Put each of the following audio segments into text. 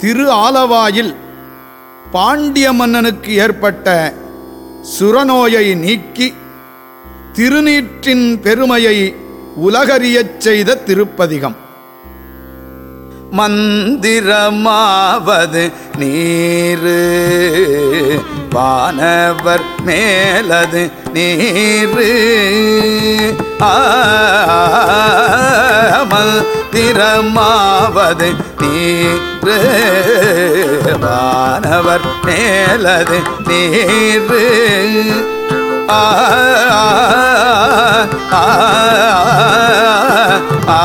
திரு ஆலவாயில் பாண்டிய மன்னனுக்கு ஏற்பட்ட சுரநோயை நீக்கி திருநீற்றின் பெருமையை உலகறியச் செய்த திருப்பதிகம். மந்திரமாவது நீரு வானவர் மேலது நீரு. மந்திரமாவது நீர் வானவர் மேலது நீர் ஆ ஆ ஆ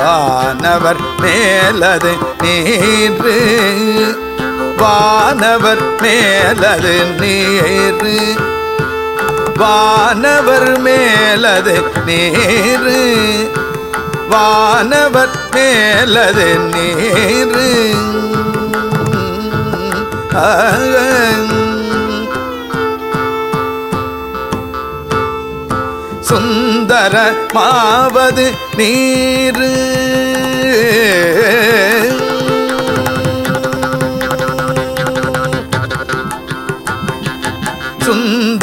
வானவர் மேலது நீர் வானவர் மேலது நீர் வானவர் மேலது நேரு. வானவர் மேலது நேரு. சுந்தர மாவது நீரு.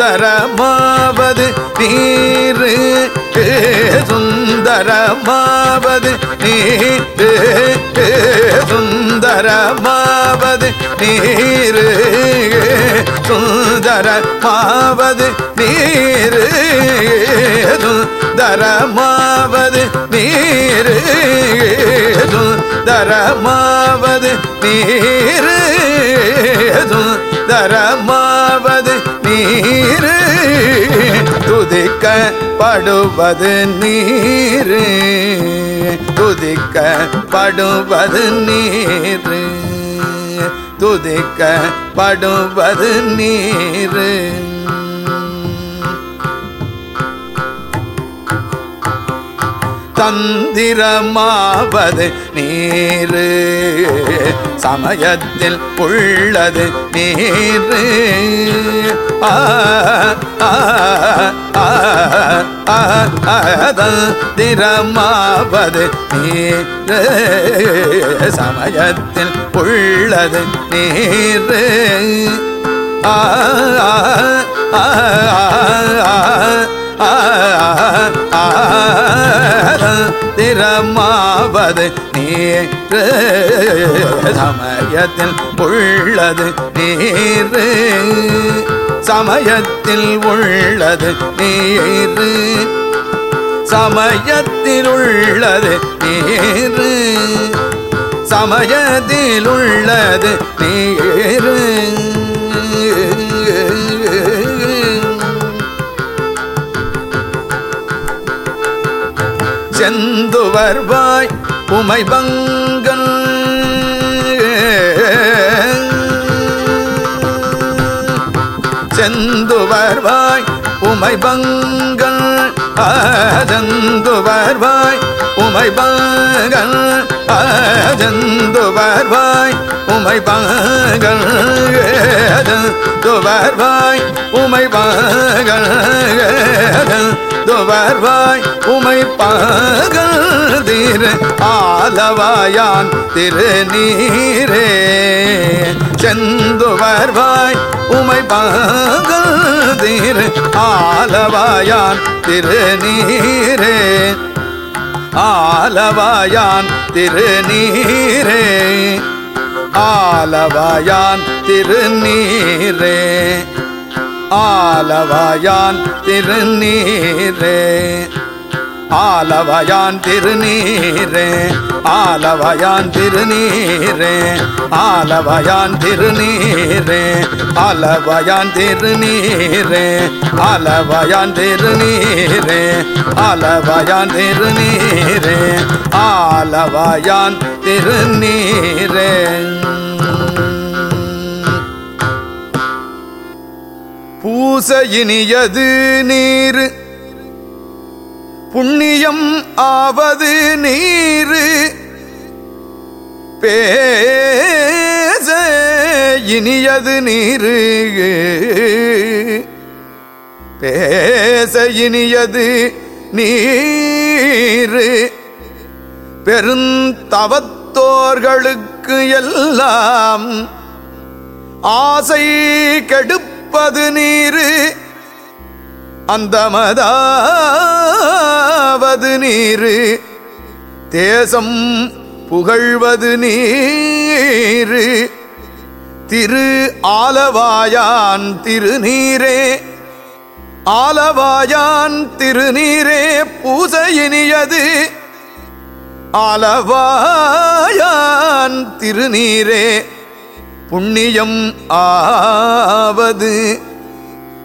சுந்தரமாவது நீரு சுந்தரமாவது நீரு சுந்தரமாவது நீரு சுந்தரமாவது நீரு சுந்தரமாவது நீரு சுந்தரமாவது நீரு சுந்தரமாவது துதிக்கப்படுவது நீரு. துதிக்கப்படுவது நீரு. துதிக்கப்படுவது நீர். தந்திரமாவது நீரு. சமயத்தில் உள்ளது நீரு. ஆ ஆ ஆ ஆ சமயத்தில் உள்ளது நீர். ஆ ஆ திறமாவது நீர் சமயத்தில் உள்ளது நீரு. சமயத்தில் உள்ளது நீரு. சமயத்தில் உள்ளது நீரு. சமயத்தில் உள்ளது நீரு. செந்துவர்வாய் உமை பங்கன் செந்துவர்வாய் உமை பங்கள் பங்கன் வருவாய். உமை பங்கள் பங்கன் வருவாய். உமை பங்கள் துவர்வாய் உமை பங்கன் துவர்வாய் உமை பகல் திரு ஆலவாயான் திருநீரே. செந்துவர்வாய் உமை பகல் திரு ஆலவாயான் திருநீரே. ஆலவாயான் திருநீரே. ஆலவாயான் திருநீரே. ஆலவாயான் திருநீரே. ஆலவயான் திருநீரே ஆலவயான் திருநீரே ஆலவயான் திருநீரே ஆலவயான் திருநீரே ஆலவயான் திருநீரே ஆலவயான் திருநீரே ஆலவயான் திருநீரே. பூசையினியது நீர் புண்ணியம் ஆவது நீரு. பேச இனியது நீரு. பேச இனியது நீரு. பெருந்தவத்தோர்களுக்கு எல்லாம் ஆசை கெடுப்பது நீரு. அந்தமதாவது நீரு தேசம் புகழ்வது நீரு. திரு ஆலவாயான் திருநீரே ஆலவாயான் திருநீரே பூசையினியது. ஆலவாயான் திருநீரே புண்ணியம் ஆவது.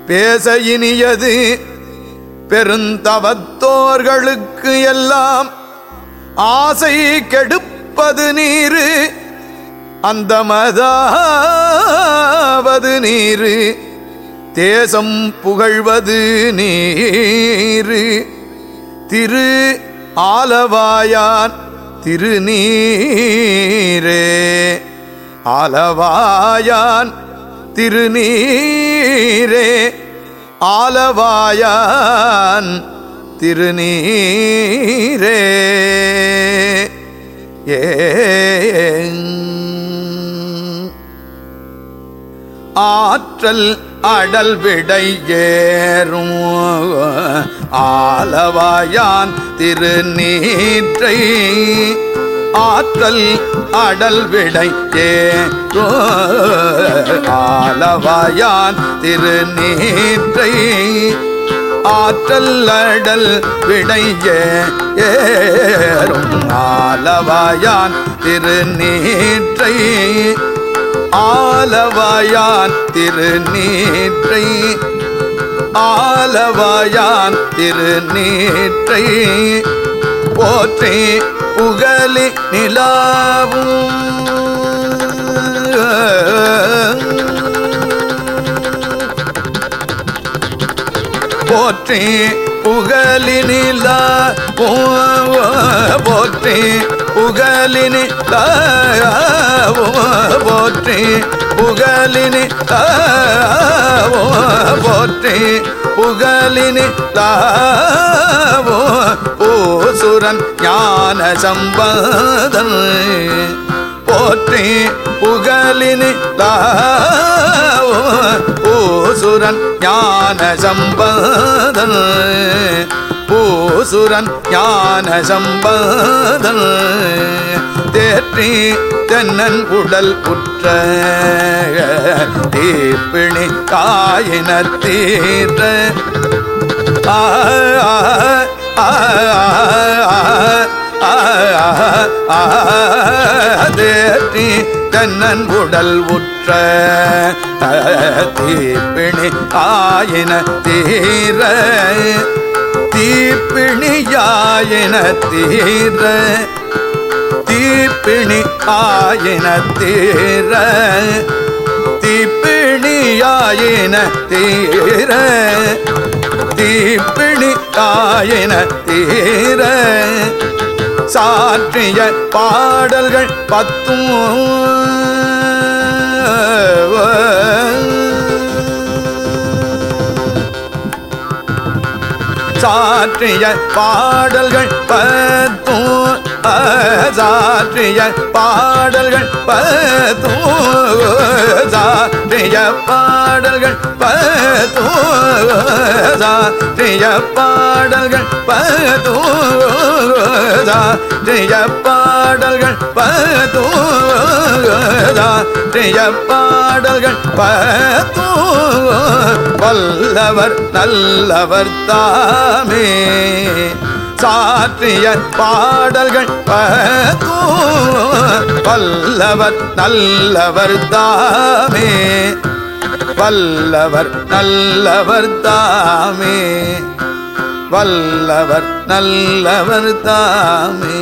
பேச இனியது பெருந்தவத்தோர்களுக்கு எல்லாம். ஆசை கெடுப்பது நீரு அந்த மதாவது நீரு. தேசம் புகழ்வது நீரு. திரு ஆலவாயான் திருநீரே. ஆலவாயான் திருநீரே ஆலவாயான் திருநீரே. ஏ ஆற்றல் அடல் விடை ஏறும். ஆலவாயான் திருநீற்றை ஆற்றல் அடல் விடை ஏறும் ஆலவாயான் திருநீற்றை ஆற்றல் அடல் விடை ஏறும். ஆலவாயான் திருநீற்றை ஆலவாயான் திருநீற்றை ஆலவாயான் திருநீற்றை போற்றி புகழ் நிலாவும். போற்றி புகழினில போற்றி புகழினில போற்றி புகழினி போற்றி புகழினி பூசுரன் ஞான சம்பதன் போற்றி புகழினி பூசுரன் ஞான சம்பதன் பூசுரன் ஞான சம்பதன் தேற்றி தென்னன் உடல் உற்ற தீப்பிணி காயினர் தீர்த்த ஆ தேற்றி தென்னன் உடல் உற்ற தீப்பிணி ஆயின தீர தீப்பிணியாயின தீர தீப்பிணி ஆயின தீர தீப்பிணியாயின தீர தீப்பிணி ஆயின தீர சாற்றிய பாடல்கள் பத்தும். சாற்றிய பாடல்கள் பத்தூ சாற்றிய பாடல்கள் பத்தூ சாற்றிய பாடல்கள் பத்தூ சாற்றிய பாடல்கள் பத்தூ சாற்றிய பாடல்கள் பத்தூ சாற்றிய பாடல்கள் பத்தூ நல்லவர் நல்லவர் தாமே சாற்றிய பாடல்கள் பத்தும் வல்லவர் நல்லவர் தாமே வல்லவர் நல்லவர் தாமே வல்லவர் நல்லவர் தாமே